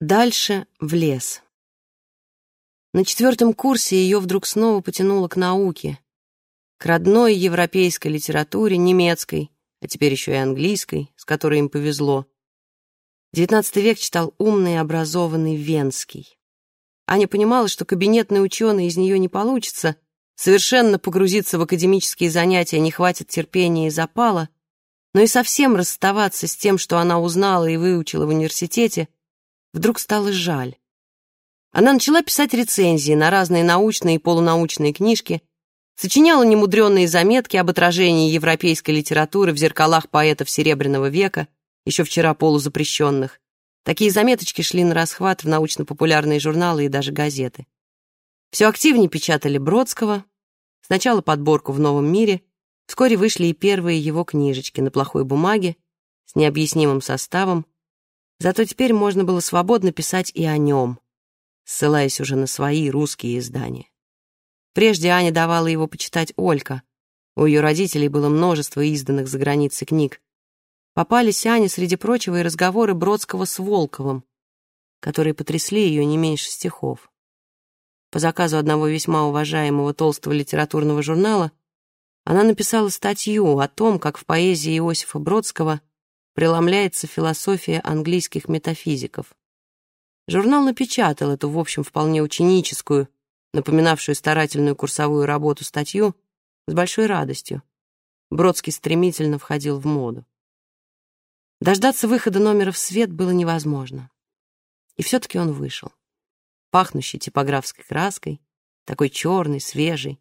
Дальше в лес. На четвертом курсе ее вдруг снова потянуло к науке, к родной европейской литературе, немецкой, а теперь еще и английской, с которой им повезло. XIX век читал умный образованный Венский. Аня понимала, что кабинетный ученый из нее не получится, совершенно погрузиться в академические занятия не хватит терпения и запала, но и совсем расставаться с тем, что она узнала и выучила в университете, вдруг стало жаль. Она начала писать рецензии на разные научные и полунаучные книжки, сочиняла немудренные заметки об отражении европейской литературы в зеркалах поэтов Серебряного века, еще вчера полузапрещенных. Такие заметочки шли на расхват в научно-популярные журналы и даже газеты. Все активнее печатали Бродского, сначала подборку в «Новом мире», вскоре вышли и первые его книжечки на плохой бумаге с необъяснимым составом, зато теперь можно было свободно писать и о нем, ссылаясь уже на свои русские издания. Прежде Аня давала его почитать Олька. У ее родителей было множество изданных за границей книг. Попались Ане, среди прочего, и разговоры Бродского с Волковым, которые потрясли ее не меньше стихов. По заказу одного весьма уважаемого толстого литературного журнала она написала статью о том, как в поэзии Иосифа Бродского преломляется философия английских метафизиков. Журнал напечатал эту, в общем, вполне ученическую, напоминавшую старательную курсовую работу статью, с большой радостью. Бродский стремительно входил в моду. Дождаться выхода номера в свет было невозможно. И все-таки он вышел. Пахнущий типографской краской, такой черный, свежий.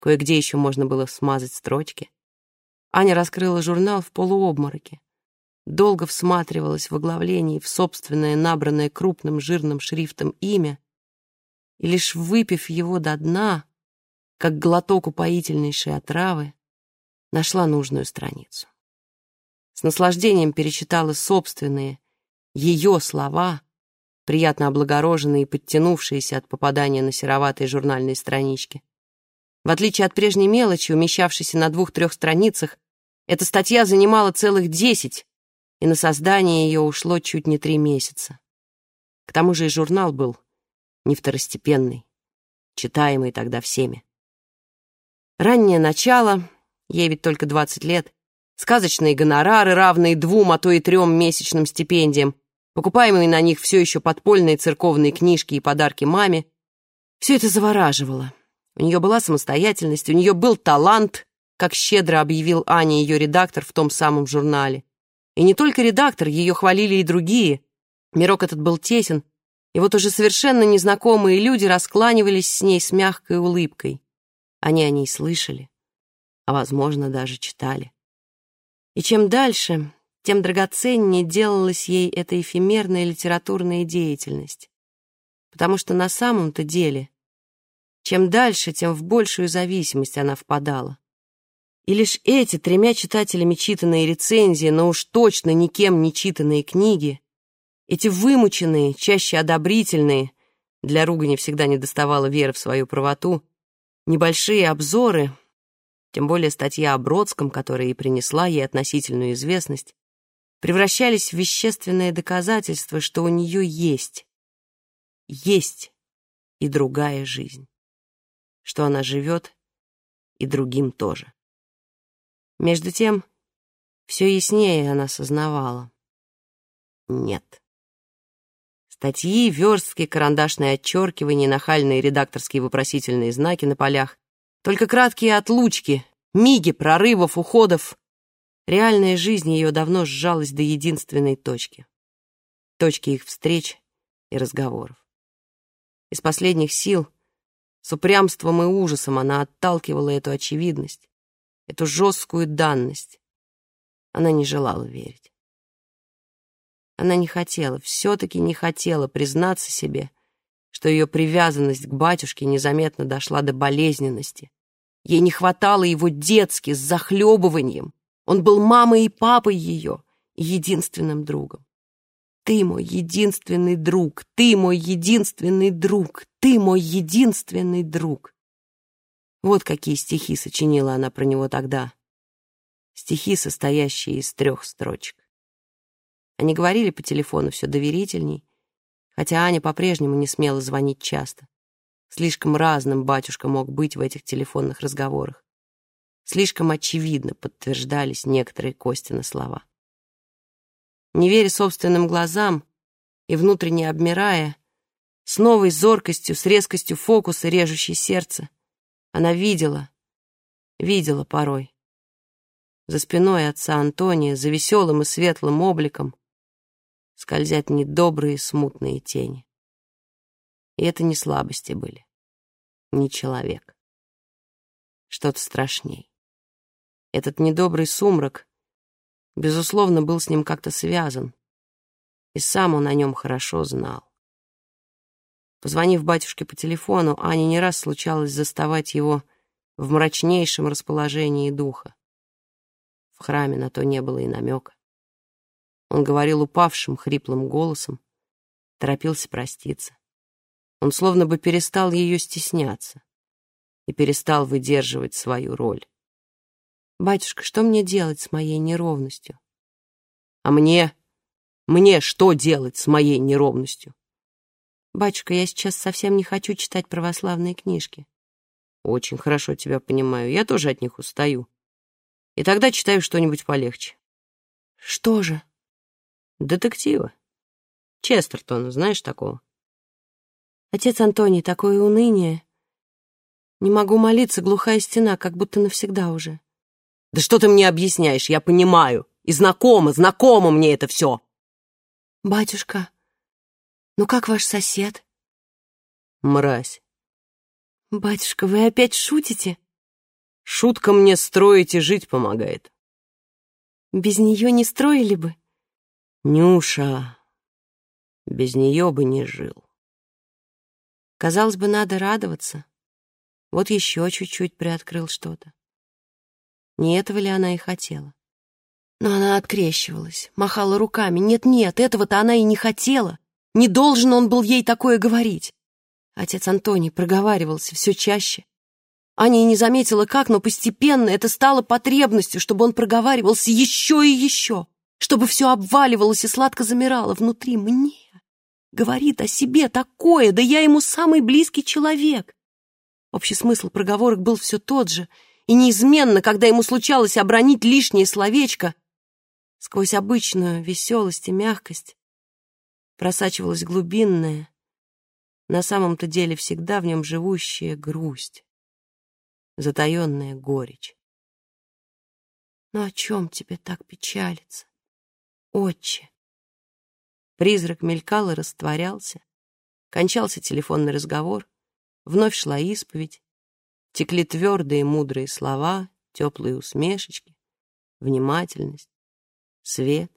Кое-где еще можно было смазать строчки. Аня раскрыла журнал в полуобмороке. Долго всматривалась в оглавлении в собственное, набранное крупным жирным шрифтом имя и лишь выпив его до дна, как глоток упоительнейшей отравы, нашла нужную страницу. С наслаждением перечитала собственные, ее слова, приятно облагороженные и подтянувшиеся от попадания на сероватые журнальные странички. В отличие от прежней мелочи, умещавшейся на двух-трех страницах, эта статья занимала целых десять, и на создание ее ушло чуть не три месяца. К тому же и журнал был не второстепенный, читаемый тогда всеми. Раннее начало, ей ведь только 20 лет, сказочные гонорары, равные двум, а то и трем месячным стипендиям, покупаемые на них все еще подпольные церковные книжки и подарки маме, все это завораживало. У нее была самостоятельность, у нее был талант, как щедро объявил Аня, ее редактор, в том самом журнале. И не только редактор, ее хвалили и другие. Мирок этот был тесен, и вот уже совершенно незнакомые люди раскланивались с ней с мягкой улыбкой. Они о ней слышали, а, возможно, даже читали. И чем дальше, тем драгоценнее делалась ей эта эфемерная литературная деятельность. Потому что на самом-то деле, чем дальше, тем в большую зависимость она впадала. И лишь эти тремя читателями читанные рецензии, но уж точно никем не читанные книги эти вымученные, чаще одобрительные, для ругани всегда не доставала веры в свою правоту, небольшие обзоры, тем более статья о Бродском, которая и принесла ей относительную известность, превращались в вещественное доказательство, что у нее есть, есть и другая жизнь, что она живет и другим тоже. Между тем, все яснее она сознавала. Нет. Статьи, верстки, карандашные отчеркивания, нахальные редакторские вопросительные знаки на полях. Только краткие отлучки, миги, прорывов, уходов. Реальная жизнь ее давно сжалась до единственной точки. Точки их встреч и разговоров. Из последних сил, с упрямством и ужасом она отталкивала эту очевидность, эту жесткую данность. Она не желала верить. Она не хотела, все-таки не хотела признаться себе, что ее привязанность к батюшке незаметно дошла до болезненности. Ей не хватало его детски, с захлебыванием. Он был мамой и папой ее, единственным другом. Ты мой единственный друг, ты мой единственный друг, ты мой единственный друг. Вот какие стихи сочинила она про него тогда. Стихи, состоящие из трех строчек. Они говорили по телефону все доверительней, Хотя Аня по-прежнему не смела звонить часто. Слишком разным батюшка мог быть в этих телефонных разговорах. Слишком очевидно подтверждались некоторые Костины слова. Не веря собственным глазам и внутренне обмирая, с новой зоркостью, с резкостью фокуса, режущей сердце, она видела, видела порой. За спиной отца Антония, за веселым и светлым обликом, скользят недобрые смутные тени. И это не слабости были, не человек. Что-то страшней. Этот недобрый сумрак, безусловно, был с ним как-то связан, и сам он о нем хорошо знал. Позвонив батюшке по телефону, Ане не раз случалось заставать его в мрачнейшем расположении духа. В храме на то не было и намека. Он говорил упавшим, хриплым голосом, торопился проститься. Он словно бы перестал ее стесняться и перестал выдерживать свою роль. «Батюшка, что мне делать с моей неровностью?» «А мне? Мне что делать с моей неровностью?» «Батюшка, я сейчас совсем не хочу читать православные книжки». «Очень хорошо тебя понимаю. Я тоже от них устаю. И тогда читаю что-нибудь полегче». «Что же?» «Детектива. Честертона, знаешь такого?» «Отец Антоний, такое уныние. Не могу молиться, глухая стена, как будто навсегда уже». Да что ты мне объясняешь? Я понимаю. И знакомо, знакомо мне это все. Батюшка, ну как ваш сосед? Мразь. Батюшка, вы опять шутите? Шутка мне строить и жить помогает. Без нее не строили бы? Нюша, без нее бы не жил. Казалось бы, надо радоваться. Вот еще чуть-чуть приоткрыл что-то. Не этого ли она и хотела? Но она открещивалась, махала руками. Нет-нет, этого-то она и не хотела. Не должен он был ей такое говорить. Отец Антоний проговаривался все чаще. Аня не заметила как, но постепенно это стало потребностью, чтобы он проговаривался еще и еще, чтобы все обваливалось и сладко замирало внутри мне. Говорит о себе такое, да я ему самый близкий человек. Общий смысл проговорок был все тот же — и неизменно, когда ему случалось обронить лишнее словечко, сквозь обычную веселость и мягкость просачивалась глубинная, на самом-то деле всегда в нем живущая грусть, затаенная горечь. «Ну о чем тебе так печалиться, отче?» Призрак мелькал и растворялся, кончался телефонный разговор, вновь шла исповедь, Текли твердые мудрые слова, теплые усмешечки, внимательность, свет.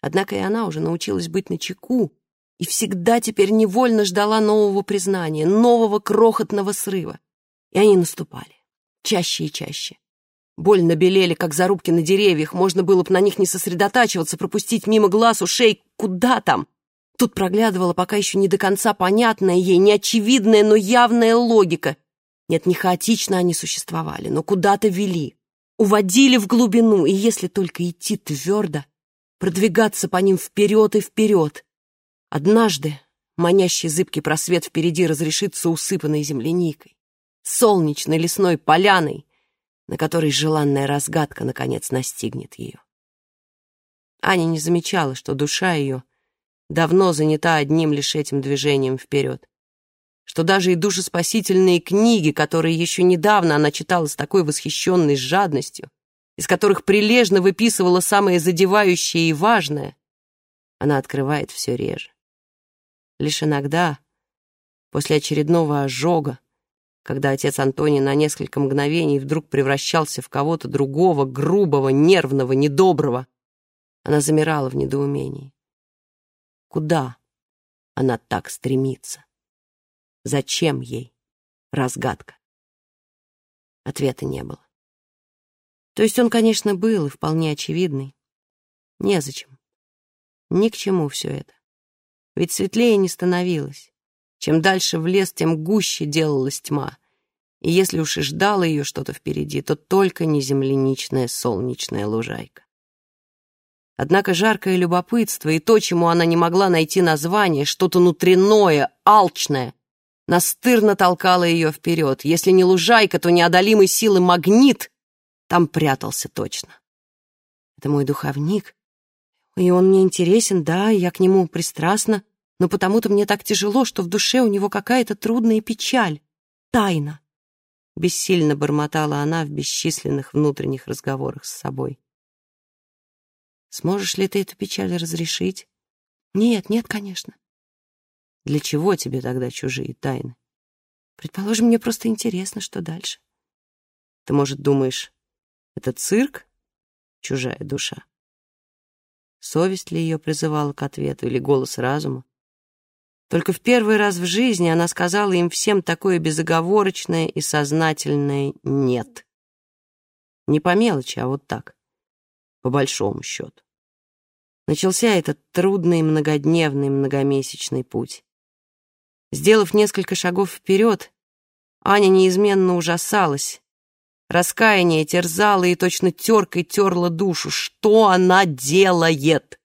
Однако и она уже научилась быть начеку и всегда теперь невольно ждала нового признания, нового крохотного срыва. И они наступали. Чаще и чаще. Больно белели, как зарубки на деревьях. Можно было бы на них не сосредотачиваться, пропустить мимо глаз, ушей. Куда там? Тут проглядывала пока еще не до конца понятная ей, неочевидная, но явная логика — нет, не хаотично они существовали, но куда-то вели, уводили в глубину, и если только идти твердо, продвигаться по ним вперед и вперед. Однажды манящий зыбкий просвет впереди разрешится усыпанной земляникой, солнечной лесной поляной, на которой желанная разгадка наконец настигнет ее. Аня не замечала, что душа ее давно занята одним лишь этим движением вперед что даже и душеспасительные книги, которые еще недавно она читала с такой восхищенной жадностью, из которых прилежно выписывала самое задевающее и важное, она открывает все реже. Лишь иногда, после очередного ожога, когда отец Антоний на несколько мгновений вдруг превращался в кого-то другого, грубого, нервного, недоброго, она замирала в недоумении. Куда она так стремится? Зачем ей? Разгадка. Ответа не было. То есть он, конечно, был и вполне очевидный. Незачем. Ни к чему все это. Ведь светлее не становилось. Чем дальше в лес, тем гуще делалась тьма. И если уж и ждало ее что-то впереди, то только не земляничная солнечная лужайка. Однако жаркое любопытство и то, чему она не могла найти название, что-то внутреннее, алчное, настырно толкало ее вперед. Если не лужайка, то неодолимой силы магнит там прятался точно. Это мой духовник, и он мне интересен, да, я к нему пристрастна, но потому-то мне так тяжело, что в душе у него какая-то трудная печаль, тайна. Бессильно бормотала она в бесчисленных внутренних разговорах с собой. Сможешь ли ты эту печаль разрешить? Нет, нет, конечно. Для чего тебе тогда чужие тайны? Предположим, мне просто интересно, что дальше. Ты, может, думаешь, это цирк? Чужая душа. Совесть ли ее призывала к ответу или голос разума? Только в первый раз в жизни она сказала им всем такое безоговорочное и сознательное «нет». Не по мелочи, а вот так по большому счету. Начался этот трудный многодневный многомесячный путь. Сделав несколько шагов вперед, Аня неизменно ужасалась. Раскаяние терзало и точно теркой терла душу. Что она делает?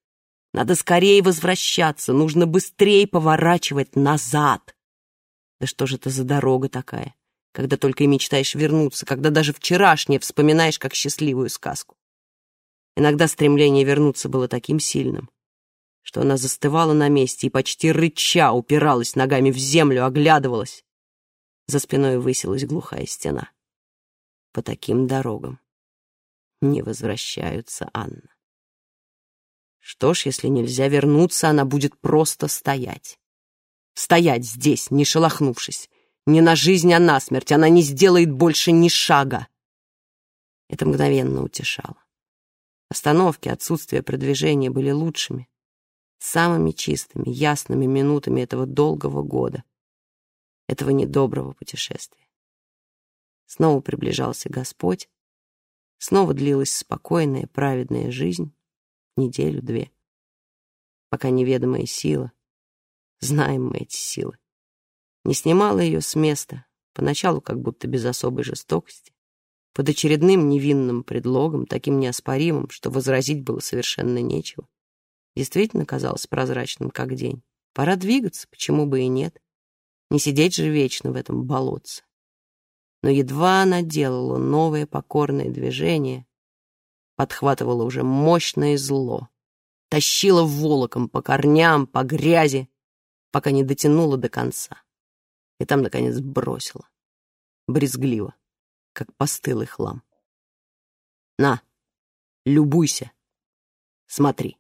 Надо скорее возвращаться, нужно быстрее поворачивать назад. Да что же это за дорога такая, когда только и мечтаешь вернуться, когда даже вчерашнее вспоминаешь как счастливую сказку. Иногда стремление вернуться было таким сильным, что она застывала на месте и почти рыча упиралась ногами в землю, оглядывалась. За спиной высилась глухая стена. По таким дорогам не возвращаются Анна. Что ж, если нельзя вернуться, она будет просто стоять. Стоять здесь, не шелохнувшись. Не на жизнь, а на смерть. Она не сделает больше ни шага. Это мгновенно утешало. Остановки, отсутствие продвижения были лучшими, самыми чистыми, ясными минутами этого долгого года, этого недоброго путешествия. Снова приближался Господь, снова длилась спокойная, праведная жизнь, неделю-две, пока неведомая сила, знаем мы эти силы, не снимала ее с места, поначалу как будто без особой жестокости, под очередным невинным предлогом, таким неоспоримым, что возразить было совершенно нечего. Действительно казалось прозрачным, как день. Пора двигаться, почему бы и нет. Не сидеть же вечно в этом болотце. Но едва она делала новое покорное движение, подхватывала уже мощное зло, тащила волоком по корням, по грязи, пока не дотянула до конца. И там, наконец, бросила. Брезгливо как постылый хлам. На, любуйся, смотри.